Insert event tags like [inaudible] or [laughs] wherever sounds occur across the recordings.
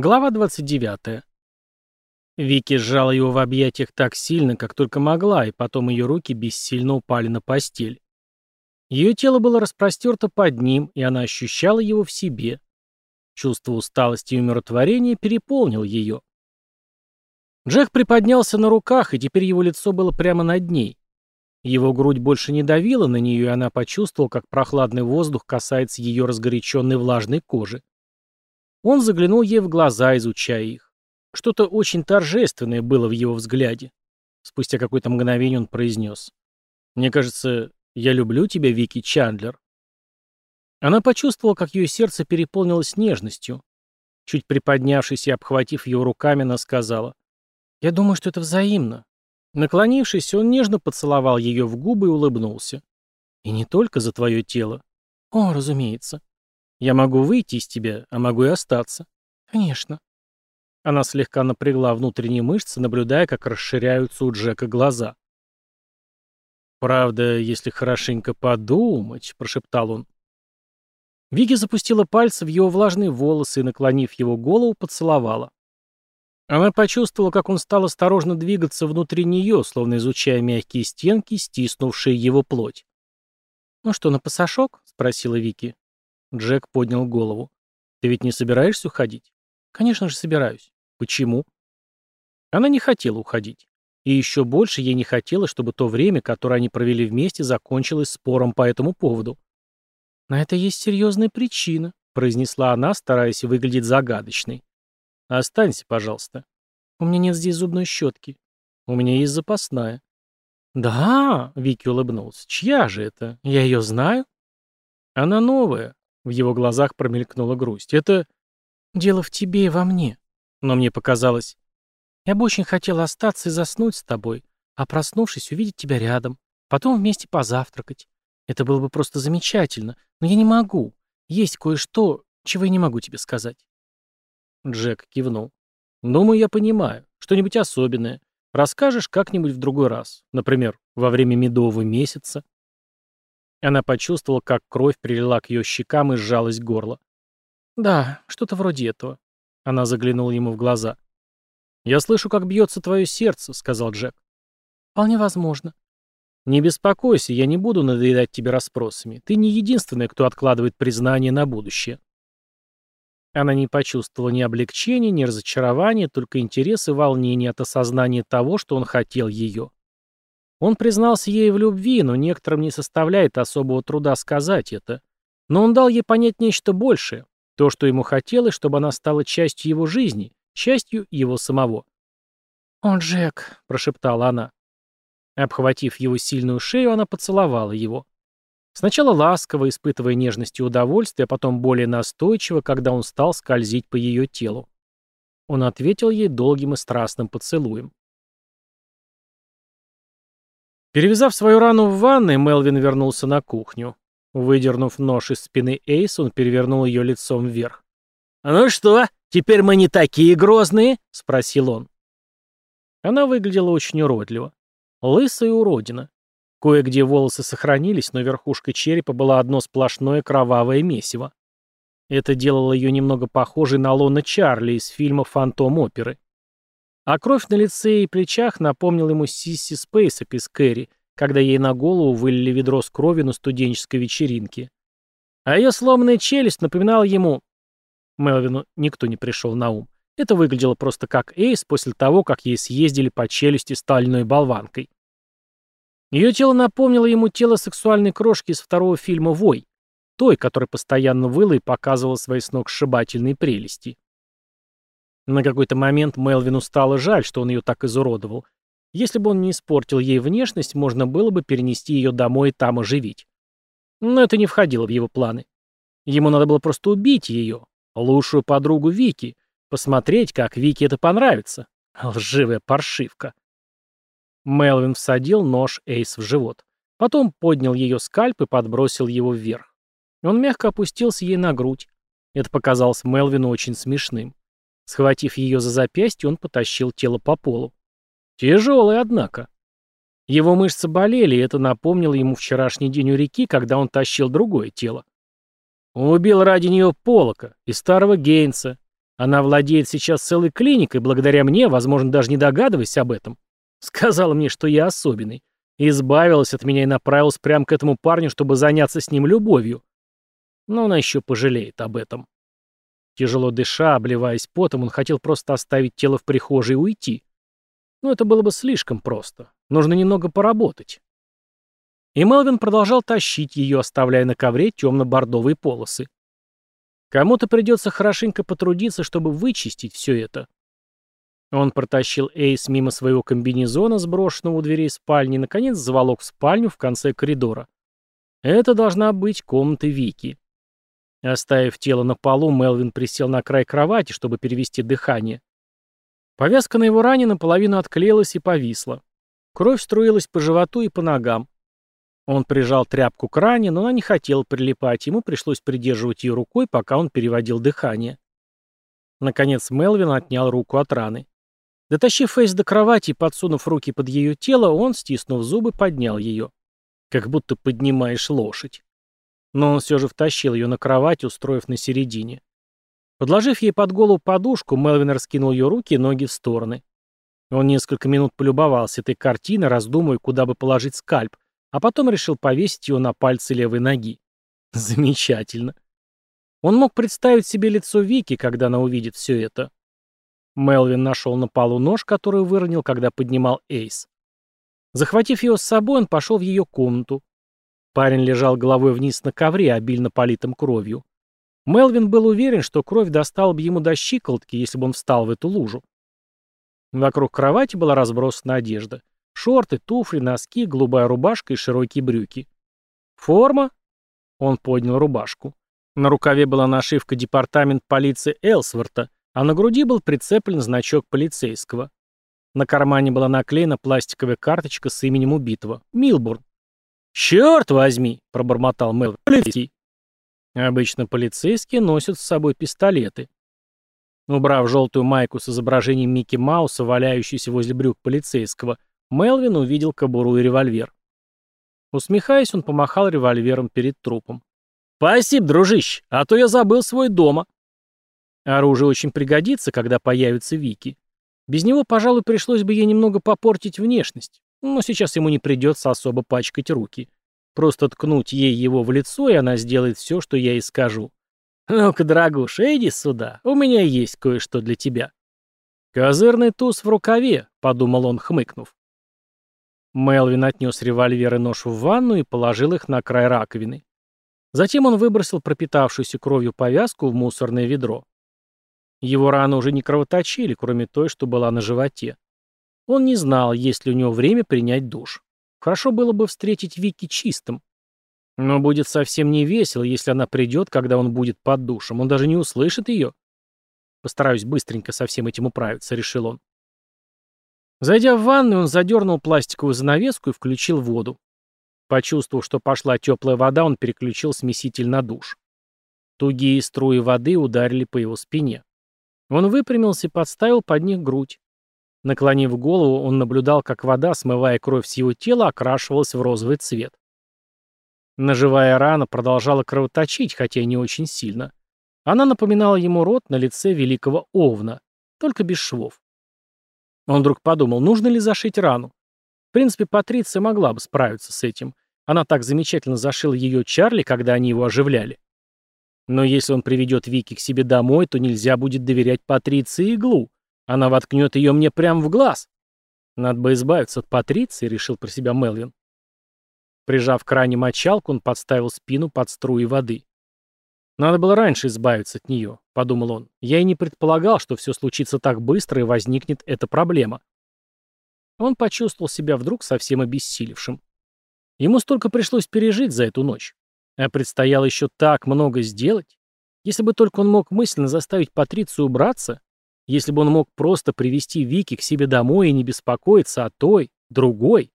Глава 29. Вики сжала его в объятиях так сильно, как только могла, и потом ее руки бессильно упали на постель. Ее тело было распростерто под ним, и она ощущала его в себе. Чувство усталости и умиротворения переполнил ее. Джек приподнялся на руках, и теперь его лицо было прямо над ней. Его грудь больше не давила на нее, и она почувствовала, как прохладный воздух касается ее разгоряченной влажной кожи. Он заглянул ей в глаза, изучая их. Что-то очень торжественное было в его взгляде. Спустя какое-то мгновение он произнес. «Мне кажется, я люблю тебя, Вики Чандлер». Она почувствовала, как ее сердце переполнилось нежностью. Чуть приподнявшись и обхватив его руками, она сказала. «Я думаю, что это взаимно». Наклонившись, он нежно поцеловал ее в губы и улыбнулся. «И не только за твое тело». «О, разумеется». Я могу выйти из тебя, а могу и остаться. Конечно. Она слегка напрягла внутренние мышцы, наблюдая, как расширяются у Джека глаза. «Правда, если хорошенько подумать», — прошептал он. Вики запустила пальцы в его влажные волосы и, наклонив его голову, поцеловала. Она почувствовала, как он стал осторожно двигаться внутри нее, словно изучая мягкие стенки, стиснувшие его плоть. «Ну что, на пасашок?» — спросила Вики. Джек поднял голову. «Ты ведь не собираешься уходить?» «Конечно же собираюсь». «Почему?» Она не хотела уходить. И еще больше ей не хотелось, чтобы то время, которое они провели вместе, закончилось спором по этому поводу. «На это есть серьезная причина», — произнесла она, стараясь выглядеть загадочной. «Останься, пожалуйста. У меня нет здесь зубной щетки. У меня есть запасная». «Да», — Вики улыбнулся. «Чья же это? Я ее знаю?» «Она новая. В его глазах промелькнула грусть. «Это... дело в тебе и во мне. Но мне показалось... Я бы очень хотела остаться и заснуть с тобой, а проснувшись, увидеть тебя рядом, потом вместе позавтракать. Это было бы просто замечательно, но я не могу. Есть кое-что, чего я не могу тебе сказать». Джек кивнул. «Думаю, я понимаю. Что-нибудь особенное. Расскажешь как-нибудь в другой раз. Например, во время медового месяца». Она почувствовала, как кровь прилила к ее щекам и сжалась горло. «Да, что-то вроде этого». Она заглянула ему в глаза. «Я слышу, как бьется твое сердце», — сказал Джек. «Вполне возможно». «Не беспокойся, я не буду надоедать тебе расспросами. Ты не единственная, кто откладывает признание на будущее». Она не почувствовала ни облегчения, ни разочарования, только интерес и волнение от осознания того, что он хотел ее. Он признался ей в любви, но некоторым не составляет особого труда сказать это. Но он дал ей понять нечто большее, то, что ему хотелось, чтобы она стала частью его жизни, частью его самого. «О, Джек», — прошептала она. Обхватив его сильную шею, она поцеловала его. Сначала ласково, испытывая нежность и удовольствие, а потом более настойчиво, когда он стал скользить по ее телу. Он ответил ей долгим и страстным поцелуем. Перевязав свою рану в ванной, Мелвин вернулся на кухню. Выдернув нож из спины Эйс, он перевернул ее лицом вверх. «Ну что, теперь мы не такие грозные?» — спросил он. Она выглядела очень уродливо. Лысая уродина. Кое-где волосы сохранились, но верхушка черепа была одно сплошное кровавое месиво. Это делало ее немного похожей на Лона Чарли из фильма «Фантом оперы». А кровь на лице и плечах напомнила ему Сисси Спейсок из Кэрри, когда ей на голову вылили ведро с кровью на студенческой вечеринке. А ее сломанная челюсть напоминала ему... Мелвину никто не пришел на ум. Это выглядело просто как Эйс после того, как ей съездили по челюсти стальной болванкой. Ее тело напомнило ему тело сексуальной крошки из второго фильма «Вой», той, которая постоянно выла и показывала свои сногсшибательные прелести. На какой-то момент Мелвину стало жаль, что он ее так изуродовал. Если бы он не испортил ей внешность, можно было бы перенести ее домой и там оживить. Но это не входило в его планы. Ему надо было просто убить ее, лучшую подругу Вики, посмотреть, как Вики это понравится. Лживая паршивка. Мелвин всадил нож Эйс в живот. Потом поднял ее скальп и подбросил его вверх. Он мягко опустился ей на грудь. Это показалось Мелвину очень смешным. Схватив ее за запястье, он потащил тело по полу. Тяжелый, однако. Его мышцы болели, и это напомнило ему вчерашний день у реки, когда он тащил другое тело. Он убил ради нее Полока и старого Гейнса, Она владеет сейчас целой клиникой, благодаря мне, возможно, даже не догадываясь об этом. Сказала мне, что я особенный. Избавилась от меня и направилась прямо к этому парню, чтобы заняться с ним любовью. Но она еще пожалеет об этом. Тяжело дыша, обливаясь потом, он хотел просто оставить тело в прихожей и уйти. Но это было бы слишком просто. Нужно немного поработать. И Мелвин продолжал тащить ее, оставляя на ковре темно-бордовые полосы. Кому-то придется хорошенько потрудиться, чтобы вычистить все это. Он протащил Эйс мимо своего комбинезона, сброшенного у дверей спальни, и, наконец, заволок в спальню в конце коридора. Это должна быть комната Вики. Оставив тело на полу, Мелвин присел на край кровати, чтобы перевести дыхание. Повязка на его ране наполовину отклеилась и повисла. Кровь струилась по животу и по ногам. Он прижал тряпку к ране, но она не хотела прилипать, ему пришлось придерживать ее рукой, пока он переводил дыхание. Наконец Мелвин отнял руку от раны. Дотащив Фейс до кровати и подсунув руки под ее тело, он, стиснув зубы, поднял ее. Как будто поднимаешь лошадь. Но он все же втащил ее на кровать, устроив на середине. Подложив ей под голову подушку, Мелвин раскинул ее руки и ноги в стороны. Он несколько минут полюбовался этой картиной, раздумывая, куда бы положить скальп, а потом решил повесить его на пальцы левой ноги. [laughs] Замечательно. Он мог представить себе лицо Вики, когда она увидит все это. Мелвин нашел на полу нож, который выронил, когда поднимал Эйс. Захватив его с собой, он пошел в ее комнату. Парень лежал головой вниз на ковре, обильно политым кровью. Мелвин был уверен, что кровь достала бы ему до щиколотки, если бы он встал в эту лужу. Вокруг кровати была разбросана одежда. Шорты, туфли, носки, голубая рубашка и широкие брюки. Форма? Он поднял рубашку. На рукаве была нашивка департамент полиции Элсворта, а на груди был прицеплен значок полицейского. На кармане была наклеена пластиковая карточка с именем убитого. Милбурн. «Черт возьми!» — пробормотал Мэл. «Полицейский!» Обычно полицейские носят с собой пистолеты. Убрав желтую майку с изображением Микки Мауса, валяющуюся возле брюк полицейского, Мелвин увидел кобуру и револьвер. Усмехаясь, он помахал револьвером перед трупом. «Спасибо, дружище, а то я забыл свой дома». Оружие очень пригодится, когда появится Вики. Без него, пожалуй, пришлось бы ей немного попортить внешность, но сейчас ему не придется особо пачкать руки. Просто ткнуть ей его в лицо, и она сделает все, что я ей скажу. «Ну-ка, дорогуша, иди сюда, у меня есть кое-что для тебя». «Козырный туз в рукаве», — подумал он, хмыкнув. Мелвин отнес револьвер и нож в ванну и положил их на край раковины. Затем он выбросил пропитавшуюся кровью повязку в мусорное ведро. Его раны уже не кровоточили, кроме той, что была на животе. Он не знал, есть ли у него время принять душ. Хорошо было бы встретить Вики чистым. Но будет совсем не весело, если она придет, когда он будет под душем. Он даже не услышит ее. Постараюсь быстренько со всем этим управиться, решил он. Зайдя в ванную, он задернул пластиковую занавеску и включил воду. Почувствовав, что пошла теплая вода, он переключил смеситель на душ. Тугие струи воды ударили по его спине. Он выпрямился и подставил под них грудь. Наклонив голову, он наблюдал, как вода, смывая кровь с его тела, окрашивалась в розовый цвет. Ножевая рана продолжала кровоточить, хотя и не очень сильно. Она напоминала ему рот на лице великого Овна, только без швов. Он вдруг подумал, нужно ли зашить рану. В принципе, Патриция могла бы справиться с этим. Она так замечательно зашила ее Чарли, когда они его оживляли. Но если он приведет Вики к себе домой, то нельзя будет доверять Патриции иглу. Она воткнет ее мне прямо в глаз. Надо бы избавиться от Патриции, решил про себя Мелвин. Прижав к ране мочалку, он подставил спину под струи воды. «Надо было раньше избавиться от нее», — подумал он. «Я и не предполагал, что все случится так быстро и возникнет эта проблема». Он почувствовал себя вдруг совсем обессилевшим. Ему столько пришлось пережить за эту ночь. А предстояло еще так много сделать. Если бы только он мог мысленно заставить Патрицию убраться, если бы он мог просто привести Вики к себе домой и не беспокоиться о той, другой.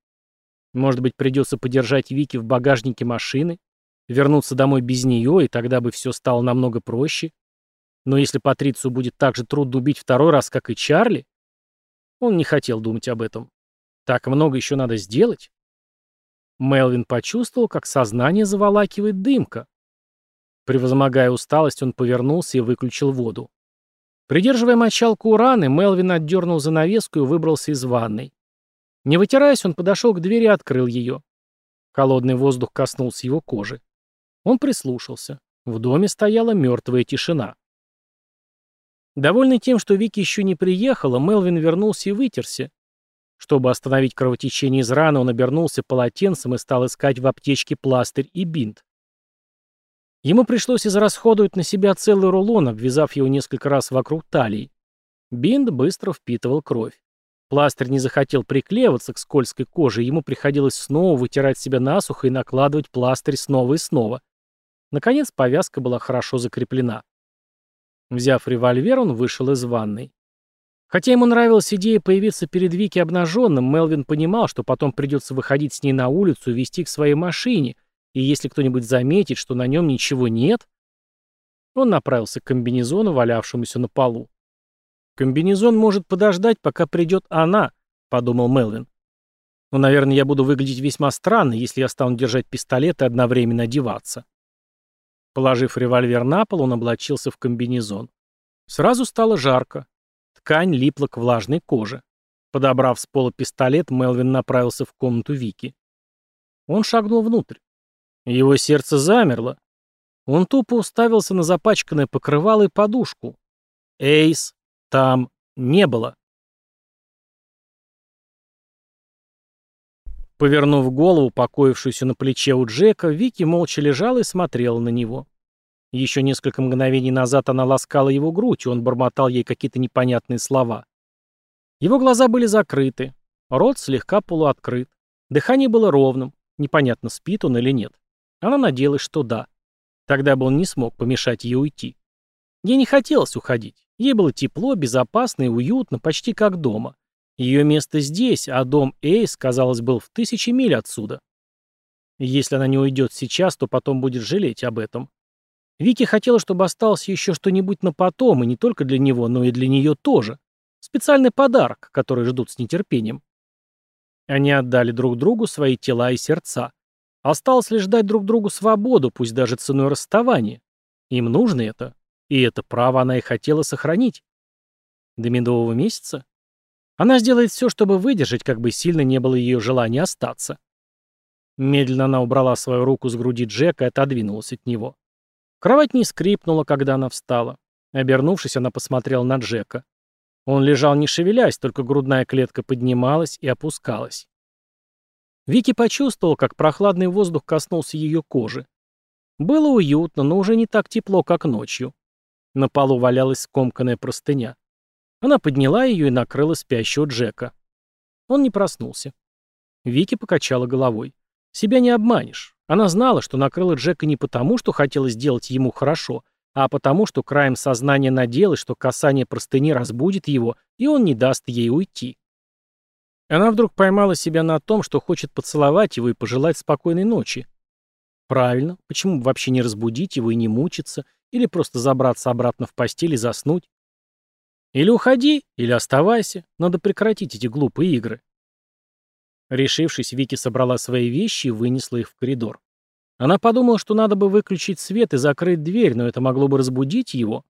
Может быть, придется подержать Вики в багажнике машины, Вернуться домой без нее, и тогда бы все стало намного проще. Но если Патрицию будет так же трудно убить второй раз, как и Чарли, он не хотел думать об этом. Так много еще надо сделать. Мелвин почувствовал, как сознание заволакивает дымка. Превозмогая усталость, он повернулся и выключил воду. Придерживая мочалку у раны, Мелвин отдернул занавеску и выбрался из ванной. Не вытираясь, он подошел к двери и открыл ее. Холодный воздух коснулся его кожи. Он прислушался. В доме стояла мертвая тишина. Довольный тем, что Вики еще не приехала, Мелвин вернулся и вытерся. Чтобы остановить кровотечение из раны, он обернулся полотенцем и стал искать в аптечке пластырь и бинт. Ему пришлось израсходовать на себя целый рулон, обвязав его несколько раз вокруг талии. Бинт быстро впитывал кровь. Пластырь не захотел приклеиваться к скользкой коже, ему приходилось снова вытирать себя насухо и накладывать пластырь снова и снова. Наконец повязка была хорошо закреплена. Взяв револьвер, он вышел из ванной. Хотя ему нравилась идея появиться перед Вики обнаженным, Мелвин понимал, что потом придется выходить с ней на улицу и вести к своей машине, и если кто-нибудь заметит, что на нем ничего нет... Он направился к комбинезону, валявшемуся на полу. «Комбинезон может подождать, пока придет она», — подумал Мелвин. «Но, наверное, я буду выглядеть весьма странно, если я стану держать пистолет и одновременно одеваться». Положив револьвер на пол, он облачился в комбинезон. Сразу стало жарко. Ткань липла к влажной коже. Подобрав с пола пистолет, Мелвин направился в комнату Вики. Он шагнул внутрь. Его сердце замерло. Он тупо уставился на запачканное покрывало и подушку. Эйс там не было. Повернув голову, покоившуюся на плече у Джека, Вики молча лежала и смотрела на него. Еще несколько мгновений назад она ласкала его грудь, и он бормотал ей какие-то непонятные слова. Его глаза были закрыты, рот слегка полуоткрыт, дыхание было ровным, непонятно, спит он или нет. Она надеялась, что да. Тогда бы он не смог помешать ей уйти. Ей не хотелось уходить. Ей было тепло, безопасно и уютно, почти как дома. Ее место здесь, а дом Эйс, казалось, был в тысячи миль отсюда. Если она не уйдет сейчас, то потом будет жалеть об этом. Вики хотела, чтобы осталось еще что-нибудь на потом, и не только для него, но и для нее тоже. Специальный подарок, который ждут с нетерпением. Они отдали друг другу свои тела и сердца. Осталось лишь дать друг другу свободу, пусть даже ценой расставания. Им нужно это. И это право она и хотела сохранить. До медового месяца? Она сделает все, чтобы выдержать, как бы сильно не было ее желания остаться. Медленно она убрала свою руку с груди Джека и отодвинулась от него. Кровать не скрипнула, когда она встала. Обернувшись, она посмотрела на Джека. Он лежал не шевелясь, только грудная клетка поднималась и опускалась. Вики почувствовал, как прохладный воздух коснулся ее кожи. Было уютно, но уже не так тепло, как ночью. На полу валялась скомканная простыня. Она подняла ее и накрыла спящего Джека. Он не проснулся. Вики покачала головой. Себя не обманешь. Она знала, что накрыла Джека не потому, что хотела сделать ему хорошо, а потому, что краем сознания надеялась, что касание простыни разбудит его, и он не даст ей уйти. Она вдруг поймала себя на том, что хочет поцеловать его и пожелать спокойной ночи. Правильно, почему бы вообще не разбудить его и не мучиться, или просто забраться обратно в постель и заснуть? Или уходи, или оставайся, надо прекратить эти глупые игры. Решившись, Вики собрала свои вещи и вынесла их в коридор. Она подумала, что надо бы выключить свет и закрыть дверь, но это могло бы разбудить его.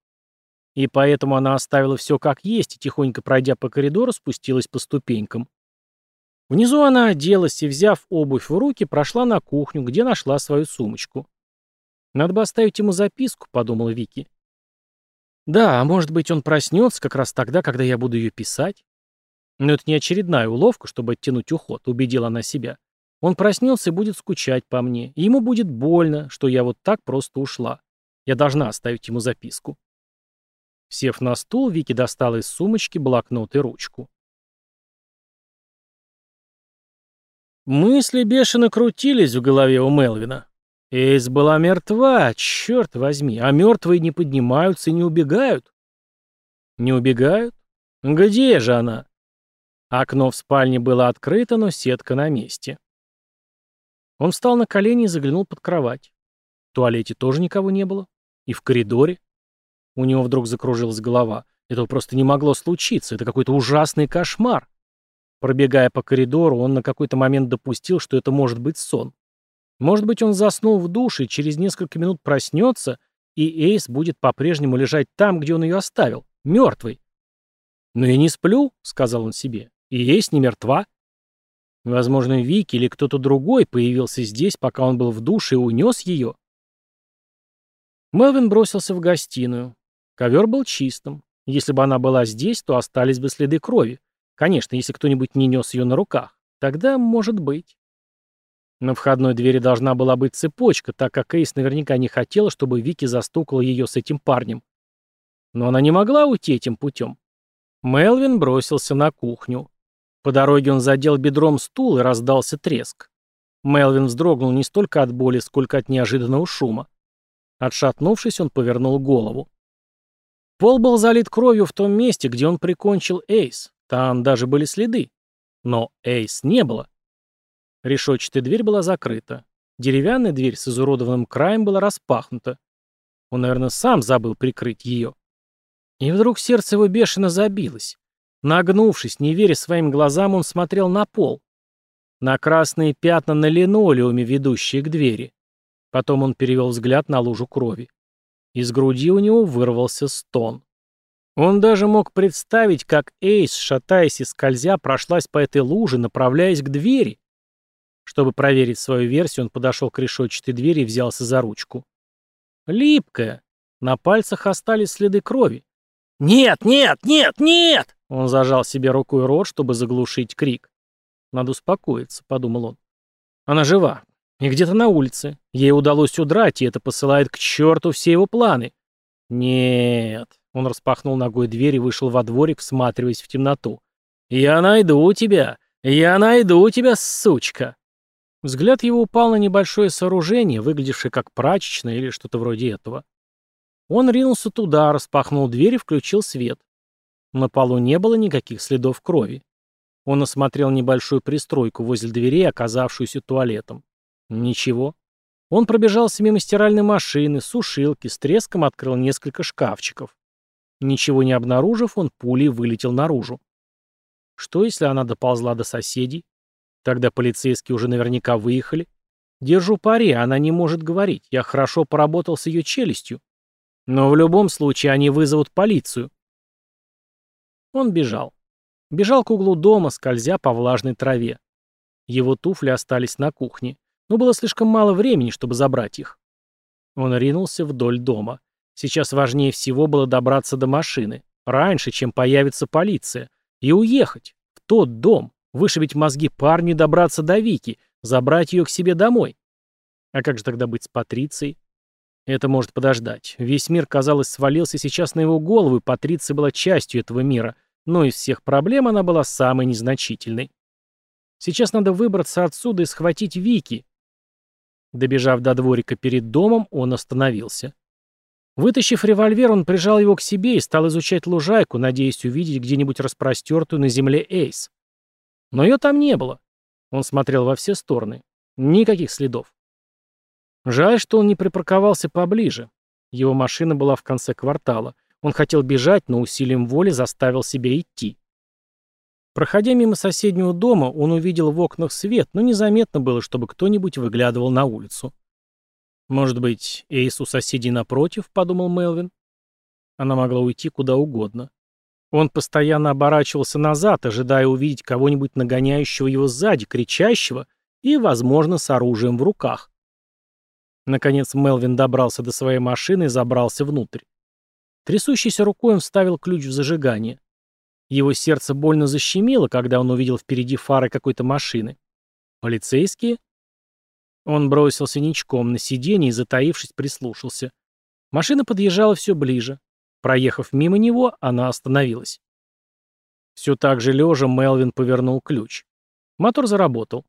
И поэтому она оставила все как есть и, тихонько пройдя по коридору, спустилась по ступенькам. Внизу она оделась и, взяв обувь в руки, прошла на кухню, где нашла свою сумочку. «Надо бы оставить ему записку», — подумала Вики. «Да, а может быть, он проснется как раз тогда, когда я буду ее писать?» Но это не очередная уловка, чтобы оттянуть уход, убедила она себя. Он проснется и будет скучать по мне, ему будет больно, что я вот так просто ушла. Я должна оставить ему записку. Сев на стул, Вики достала из сумочки блокнот и ручку. Мысли бешено крутились в голове у Мелвина. Эйс была мертва, черт возьми, а мертвые не поднимаются и не убегают. Не убегают? Где же она? Окно в спальне было открыто, но сетка на месте. Он встал на колени и заглянул под кровать. В туалете тоже никого не было. И в коридоре. У него вдруг закружилась голова. Этого просто не могло случиться. Это какой-то ужасный кошмар. Пробегая по коридору, он на какой-то момент допустил, что это может быть сон. Может быть, он заснул в душе, и через несколько минут проснется, и Эйс будет по-прежнему лежать там, где он ее оставил. Мертвый. «Но я не сплю», — сказал он себе, — «и есть не мертва». Возможно, Вики или кто-то другой появился здесь, пока он был в душе и унес ее. Мелвин бросился в гостиную. Ковер был чистым. Если бы она была здесь, то остались бы следы крови. Конечно, если кто-нибудь не нес ее на руках. Тогда может быть. На входной двери должна была быть цепочка, так как Эйс наверняка не хотела, чтобы Вики застукала ее с этим парнем. Но она не могла уйти этим путем. Мелвин бросился на кухню. По дороге он задел бедром стул и раздался треск. Мелвин вздрогнул не столько от боли, сколько от неожиданного шума. Отшатнувшись, он повернул голову. Пол был залит кровью в том месте, где он прикончил Эйс. Там даже были следы. Но Эйс не было. Решетчатая дверь была закрыта. Деревянная дверь с изуродованным краем была распахнута. Он, наверное, сам забыл прикрыть ее. И вдруг сердце его бешено забилось. Нагнувшись, не веря своим глазам, он смотрел на пол. На красные пятна на линолеуме, ведущие к двери. Потом он перевел взгляд на лужу крови. Из груди у него вырвался стон. Он даже мог представить, как Эйс, шатаясь и скользя, прошлась по этой луже, направляясь к двери. Чтобы проверить свою версию, он подошел к решетчатой двери и взялся за ручку. Липкая. На пальцах остались следы крови. «Нет, нет, нет, нет!» Он зажал себе рукой рот, чтобы заглушить крик. «Надо успокоиться», — подумал он. «Она жива. И где-то на улице. Ей удалось удрать, и это посылает к черту все его планы». «Нет». Он распахнул ногой дверь и вышел во дворик, всматриваясь в темноту. «Я найду тебя! Я найду тебя, сучка!» Взгляд его упал на небольшое сооружение, выглядевшее как прачечное или что-то вроде этого. Он ринулся туда, распахнул дверь и включил свет. На полу не было никаких следов крови. Он осмотрел небольшую пристройку возле дверей, оказавшуюся туалетом. Ничего. Он пробежался мимо стиральной машины, сушилки, с треском открыл несколько шкафчиков. Ничего не обнаружив, он пулей вылетел наружу. Что, если она доползла до соседей? Тогда полицейские уже наверняка выехали. Держу пари, она не может говорить. Я хорошо поработал с ее челюстью. Но в любом случае они вызовут полицию. Он бежал. Бежал к углу дома, скользя по влажной траве. Его туфли остались на кухне. Но было слишком мало времени, чтобы забрать их. Он ринулся вдоль дома. Сейчас важнее всего было добраться до машины, раньше, чем появится полиция, и уехать в тот дом, Вышибить мозги парню и добраться до Вики, забрать ее к себе домой. А как же тогда быть с Патрицией? Это может подождать. Весь мир, казалось, свалился сейчас на его голову, и Патриция была частью этого мира, но из всех проблем она была самой незначительной. Сейчас надо выбраться отсюда и схватить Вики. Добежав до дворика перед домом, он остановился. Вытащив револьвер, он прижал его к себе и стал изучать лужайку, надеясь увидеть где-нибудь распростертую на земле Эйс. Но ее там не было. Он смотрел во все стороны. Никаких следов. Жаль, что он не припарковался поближе. Его машина была в конце квартала. Он хотел бежать, но усилием воли заставил себя идти. Проходя мимо соседнего дома, он увидел в окнах свет, но незаметно было, чтобы кто-нибудь выглядывал на улицу. «Может быть, Эйс у соседей напротив?» — подумал Мелвин. Она могла уйти куда угодно. Он постоянно оборачивался назад, ожидая увидеть кого-нибудь нагоняющего его сзади, кричащего и, возможно, с оружием в руках. Наконец Мелвин добрался до своей машины и забрался внутрь. Трясущейся рукой он вставил ключ в зажигание. Его сердце больно защемило, когда он увидел впереди фары какой-то машины. Полицейские? Он бросился ничком на сиденье и, затаившись, прислушался. Машина подъезжала все ближе. Проехав мимо него, она остановилась. Все так же лежа Мелвин повернул ключ. Мотор заработал.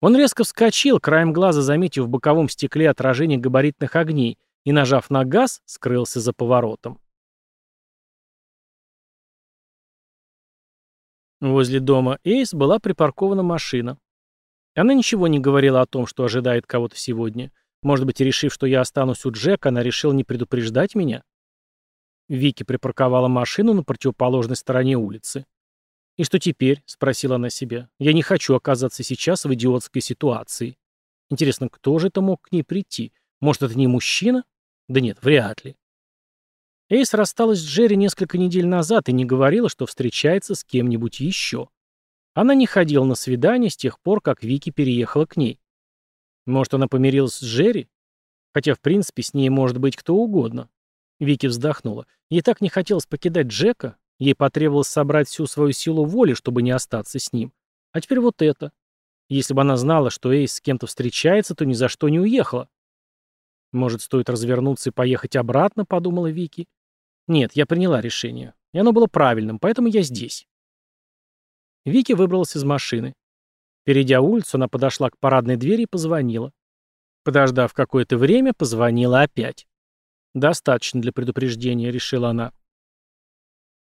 Он резко вскочил, краем глаза заметив в боковом стекле отражение габаритных огней, и, нажав на газ, скрылся за поворотом. Возле дома Эйс была припаркована машина. Она ничего не говорила о том, что ожидает кого-то сегодня. Может быть, решив, что я останусь у Джека, она решила не предупреждать меня? Вики припарковала машину на противоположной стороне улицы. «И что теперь?» — спросила она себя. «Я не хочу оказаться сейчас в идиотской ситуации. Интересно, кто же это мог к ней прийти? Может, это не мужчина? Да нет, вряд ли. Эйс рассталась с Джерри несколько недель назад и не говорила, что встречается с кем-нибудь еще. Она не ходила на свидания с тех пор, как Вики переехала к ней. Может, она помирилась с Джерри? Хотя, в принципе, с ней может быть кто угодно. Вики вздохнула. Ей так не хотелось покидать Джека. Ей потребовалось собрать всю свою силу воли, чтобы не остаться с ним. А теперь вот это. Если бы она знала, что Эйс с кем-то встречается, то ни за что не уехала. Может, стоит развернуться и поехать обратно, подумала Вики. Нет, я приняла решение. И оно было правильным, поэтому я здесь. Вики выбралась из машины. Перейдя улицу, она подошла к парадной двери и позвонила. Подождав какое-то время, позвонила опять. «Достаточно для предупреждения», — решила она.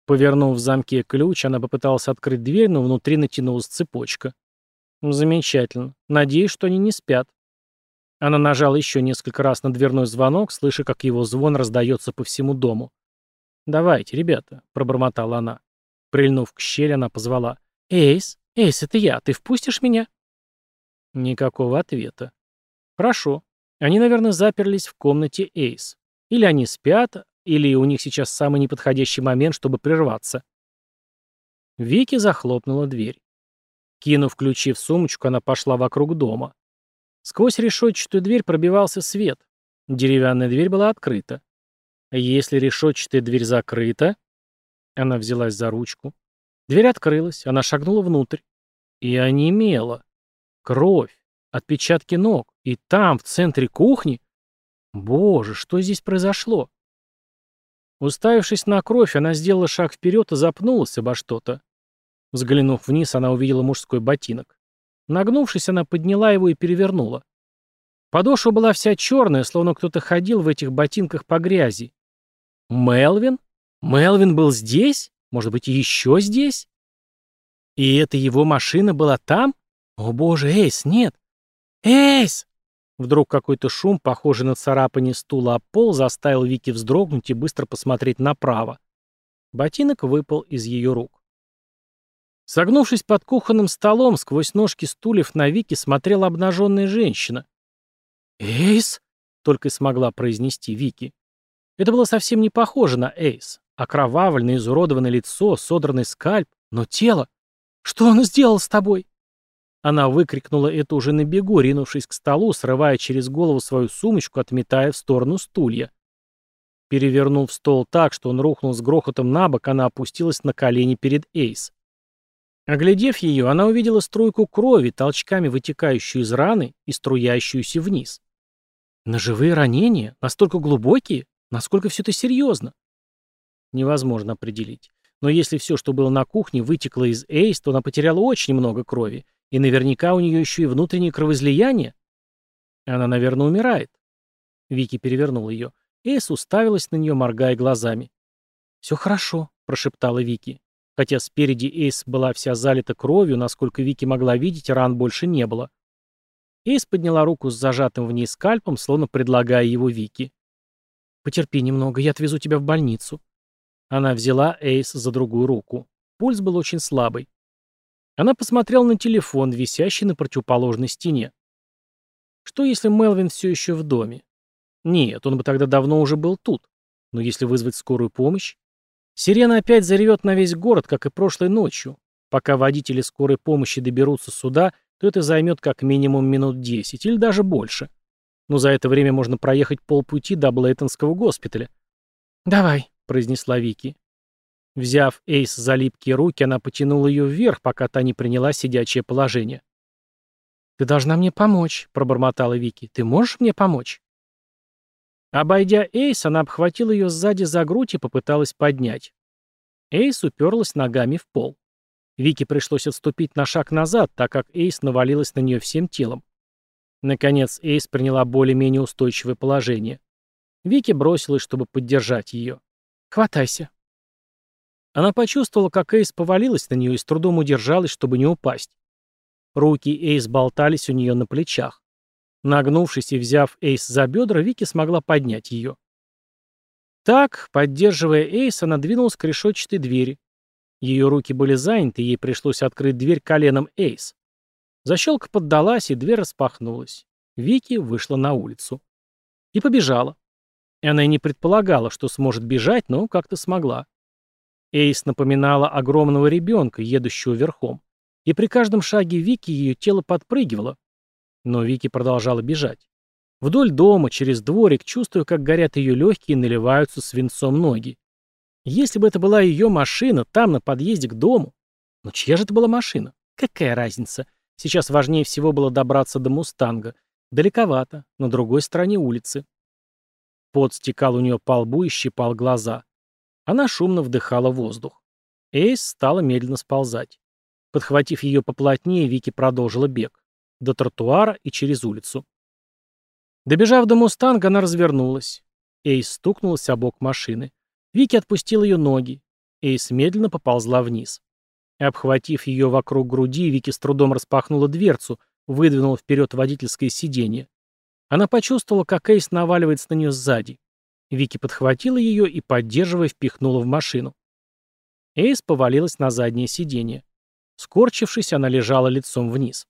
Повернув в замке ключ, она попыталась открыть дверь, но внутри натянулась цепочка. «Замечательно. Надеюсь, что они не спят». Она нажала еще несколько раз на дверной звонок, слыша, как его звон раздается по всему дому. «Давайте, ребята», — пробормотала она. Прильнув к щели, она позвала. «Эйс, Эйс, это я. Ты впустишь меня?» Никакого ответа. «Хорошо. Они, наверное, заперлись в комнате Эйс. Или они спят, или у них сейчас самый неподходящий момент, чтобы прерваться». Вики захлопнула дверь. Кинув ключи в сумочку, она пошла вокруг дома. Сквозь решетчатую дверь пробивался свет. Деревянная дверь была открыта. Если решетчатая дверь закрыта... Она взялась за ручку. Дверь открылась, она шагнула внутрь. И онемела. Кровь, отпечатки ног. И там, в центре кухни... Боже, что здесь произошло? Уставившись на кровь, она сделала шаг вперед и запнулась обо что-то. Взглянув вниз, она увидела мужской ботинок. Нагнувшись, она подняла его и перевернула. Подошва была вся черная, словно кто-то ходил в этих ботинках по грязи. Мелвин? Мелвин был здесь? Может быть, еще здесь? И эта его машина была там? О боже, Эйс, нет! Эйс! Вдруг какой-то шум, похожий на царапание стула об пол, заставил Вики вздрогнуть и быстро посмотреть направо. Ботинок выпал из ее рук. Согнувшись под кухонным столом, сквозь ножки стульев на Вики смотрела обнаженная женщина. «Эйс?» — только и смогла произнести Вики. Это было совсем не похоже на Эйс. Окровавленное, изуродованное лицо, содранный скальп, но тело. «Что он сделал с тобой?» Она выкрикнула это уже на бегу, ринувшись к столу, срывая через голову свою сумочку, отметая в сторону стулья. Перевернув стол так, что он рухнул с грохотом на бок, она опустилась на колени перед Эйс. Оглядев ее, она увидела струйку крови, толчками вытекающую из раны и струящуюся вниз. Ножевые ранения? Настолько глубокие? Насколько все это серьезно? Невозможно определить. Но если все, что было на кухне, вытекло из Эйс, то она потеряла очень много крови. И наверняка у нее еще и внутреннее кровоизлияние. Она, наверное, умирает. Вики перевернул ее. Эйс уставилась на нее, моргая глазами. «Все хорошо», — прошептала Вики. Хотя спереди Эйс была вся залита кровью, насколько Вики могла видеть, ран больше не было. Эйс подняла руку с зажатым в ней скальпом, словно предлагая его Вики. «Потерпи немного, я отвезу тебя в больницу». Она взяла Эйс за другую руку. Пульс был очень слабый. Она посмотрела на телефон, висящий на противоположной стене. Что если Мелвин все еще в доме? Нет, он бы тогда давно уже был тут. Но если вызвать скорую помощь? Сирена опять заревет на весь город, как и прошлой ночью. Пока водители скорой помощи доберутся сюда, то это займет как минимум минут 10 или даже больше но за это время можно проехать полпути до Блейтонского госпиталя. «Давай», — произнесла Вики. Взяв Эйс за липкие руки, она потянула ее вверх, пока та не приняла сидячее положение. «Ты должна мне помочь», — пробормотала Вики. «Ты можешь мне помочь?» Обойдя Эйс, она обхватила ее сзади за грудь и попыталась поднять. Эйс уперлась ногами в пол. Вики пришлось отступить на шаг назад, так как Эйс навалилась на нее всем телом. Наконец Эйс приняла более-менее устойчивое положение. Вики бросилась, чтобы поддержать ее. «Хватайся». Она почувствовала, как Эйс повалилась на нее и с трудом удержалась, чтобы не упасть. Руки Эйс болтались у нее на плечах. Нагнувшись и взяв Эйс за бедра, Вики смогла поднять ее. Так, поддерживая Эйс, она двинулась к решетчатой двери. Ее руки были заняты, и ей пришлось открыть дверь коленом Эйс. Защелка поддалась, и дверь распахнулась. Вики вышла на улицу. И побежала. Она и не предполагала, что сможет бежать, но как-то смогла. Эйс напоминала огромного ребенка, едущего верхом. И при каждом шаге Вики ее тело подпрыгивало. Но Вики продолжала бежать. Вдоль дома, через дворик, чувствуя, как горят ее легкие и наливаются свинцом ноги. Если бы это была ее машина, там, на подъезде к дому. Но чья же это была машина? Какая разница? Сейчас важнее всего было добраться до «Мустанга». Далековато, на другой стороне улицы. Пот стекал у нее по лбу и щипал глаза. Она шумно вдыхала воздух. Эйс стала медленно сползать. Подхватив ее поплотнее, Вики продолжила бег. До тротуара и через улицу. Добежав до «Мустанга», она развернулась. Эйс стукнулась о бок машины. Вики отпустил ее ноги. Эйс медленно поползла вниз. Обхватив ее вокруг груди, Вики с трудом распахнула дверцу, выдвинула вперед водительское сиденье. Она почувствовала, как Эйс наваливается на нее сзади. Вики подхватила ее и, поддерживая, впихнула в машину. Эйс повалилась на заднее сиденье. Скорчившись, она лежала лицом вниз.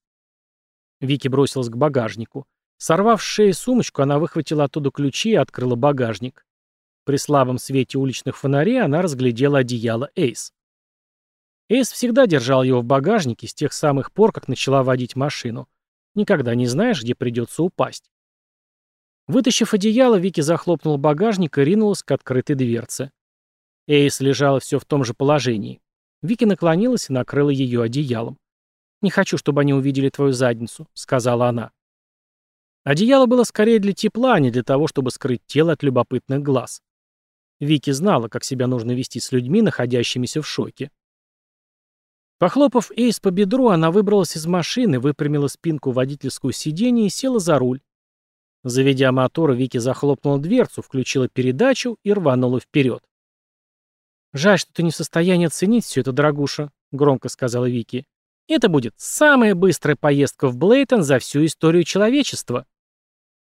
Вики бросилась к багажнику. Сорвав с шеи сумочку, она выхватила оттуда ключи и открыла багажник. При слабом свете уличных фонарей она разглядела одеяло Эйс. Эйс всегда держал его в багажнике с тех самых пор, как начала водить машину. Никогда не знаешь, где придется упасть. Вытащив одеяло, Вики захлопнула багажник и ринулась к открытой дверце. Эйс лежала все в том же положении. Вики наклонилась и накрыла ее одеялом. «Не хочу, чтобы они увидели твою задницу», — сказала она. Одеяло было скорее для тепла, а не для того, чтобы скрыть тело от любопытных глаз. Вики знала, как себя нужно вести с людьми, находящимися в шоке. Похлопав Эйс по бедру, она выбралась из машины, выпрямила спинку водительского сиденья и села за руль. Заведя мотор, Вики захлопнула дверцу, включила передачу и рванула вперед. «Жаль, что ты не в состоянии оценить все это, дорогуша», — громко сказала Вики. «Это будет самая быстрая поездка в Блейтон за всю историю человечества».